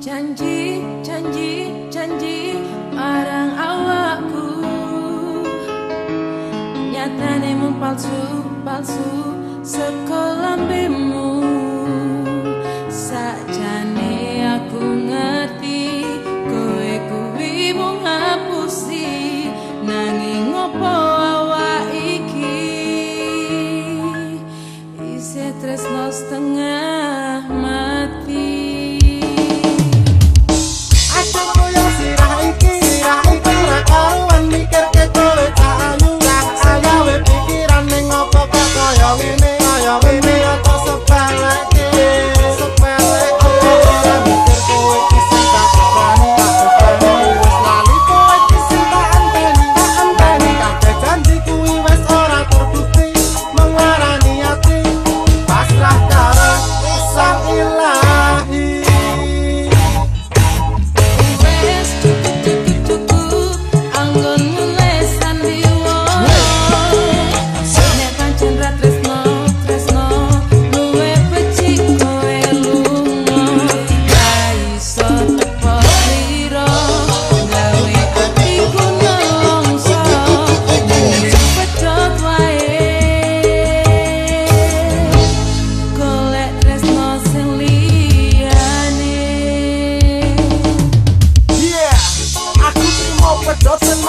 janji janji janji marang awakku. Nyatane mung palsu palsu sekolah bimu sajane aku ngerti kowe kuwi mung ngapusi. Nanging opo awak iki? Isih tresno setengah mati.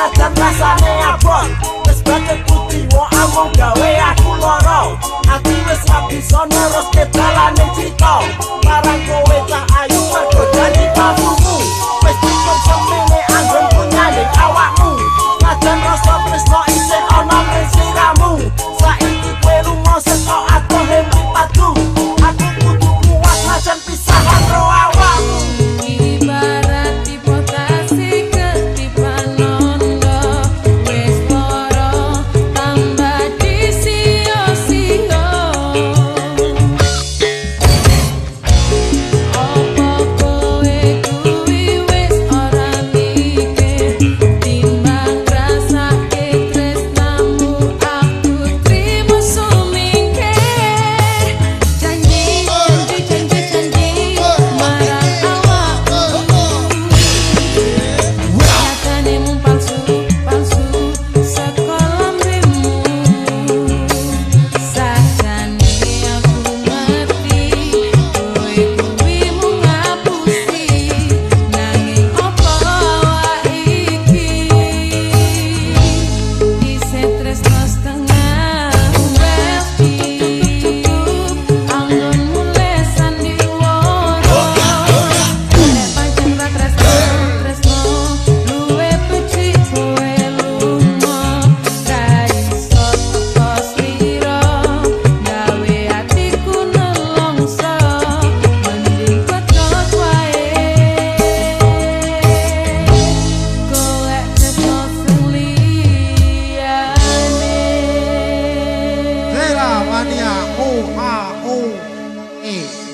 Mata plaza me apron Después de cultivo a monga wani oh, o a o e